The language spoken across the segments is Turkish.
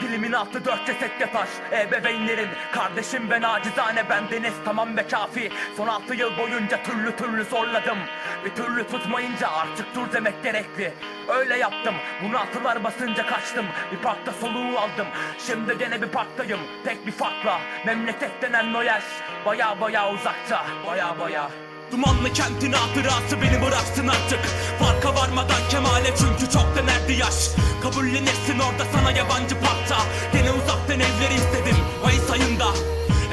Dilimin altı dört ceset taş Ebeveynlerim Kardeşim ve nacizane bendeniz. Tamam ve kafi. Son altı yıl boyunca türlü türlü zorladım. Bir türlü tutmayınca artık dur demek gerekli. Öyle yaptım. Bunaltılar basınca kaçtım. Bir parkta soluğu aldım. Şimdi gene bir parktayım. Tek bir farkla. Memleket denen Noyer Baya baya uzakta Baya baya Dumanlı kentin hatırası beni bıraksın artık. Farka varmadan kemale çünkü çok denerdi yaş. Kabullenirsin orada sana yabancı parkta Gene uzaktan evleri istedim Mayıs ayında.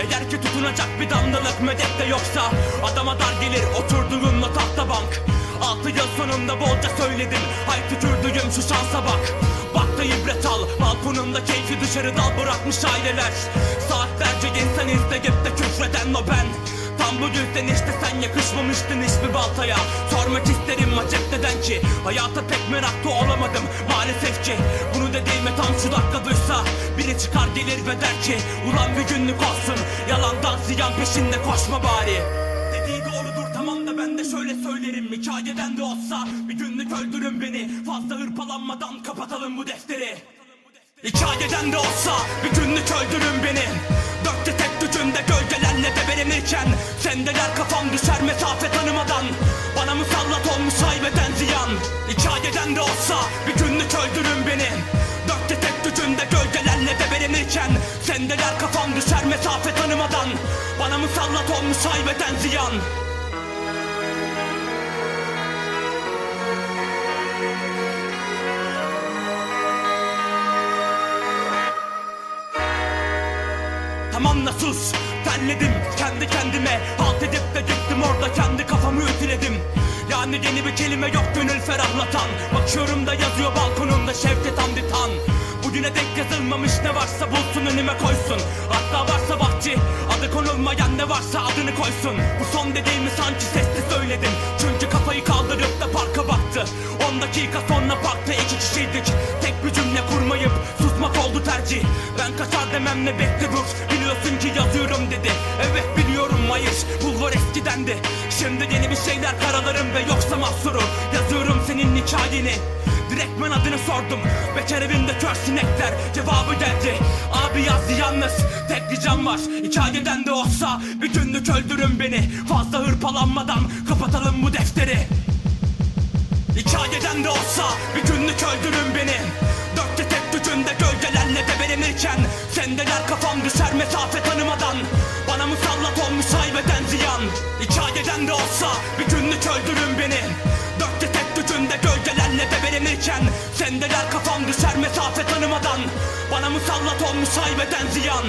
Eğer ki tutunacak bir damlalık medet de yoksa Adama dar gelir oturduğunla tahta bank. Altı yıl sonunda bolca söyledim Hay tükürdüğüm şu şansa bak. Bak da ibret al Balkonunda keyfi dışarı dal bırakmış aileler. Saatlerce insan izleyip de küfreden o ben bu yüzden işte sen yakışmamıştın hiçbir baltaya. Sormak isterim acep neden ki? Hayata pek meraklı olamadım maalesef ki. Bunu dediğime tam şu dakika duysa Biri çıkar gelir ve der ki Ulan bir günlük olsun Yalandan ziyan peşinde koşma bari. Dediği doğrudur tamam da ben de şöyle söylerim. Hikayeden de olsa bir günlük öldürün beni. Fazla hırpalanmadan kapatalım bu defteri. Hikayeden de olsa bir günlük öldürün beni Gücünde gölgelerle debelenirken Sendeler kafam düşer mesafe tanımadan. Bana musallat olmuş haybeden ziyan. Hikayeden de olsa bir günlük öldürün beni. Dörtte tek gücünde gölgelerle debelenirken Sendeler kafam düşer mesafe tanımadan. Bana musallat olmuş haybeden ziyan Da sus Terledim kendi kendime. Halt edip de gittim orada kendi kafamı ütüledim. Yani yeni bir kelime yok gönül ferahlatan. Bakıyorum da yazıyor balkonunda Şevket Hamdi Tan. Bugüne denk yazılmamış ne varsa bulsun önüme koysun. Hatta varsa bahçe adı konulmayan ne varsa adını koysun. Bu son dediğimi sanki sesli söyledim. Çünkü kafayı kaldırıp da parka baktı. 10 dakika sonra tercih Ben kaçar demem ne bekle dur Biliyorsun ki yazıyorum dedi. Evet biliyorum hayır. Bulvar eskidendi Şimdi yeni bir şeyler karalarım ve yoksa mahsuru. Yazıyorum senin hikayeni. Direktmen adını sordum. Bekar evinde kör sinekler. Cevabı geldi. Abi yazdı yalnız. Tek ricam var. Hikayeden de olsa Bir günlük öldürün beni. Fazla hırpalanmadan Kapatalım bu defteri. Hikayeden de olsa bir günlük öldürün beni Dörtte tek gücünde gölgelerle debelenirken Sendeler kafam düşer mesafe tanımadan. Bana musallat olmuş haybeden ziyan Hikayeden de olsa bir günlük öldürün beni. Dörtte tek gücünde gölgelerle debelenirken Sendeler kafam düşer mesafe tanımadan. Bana musallat olmuş haybeden ziyan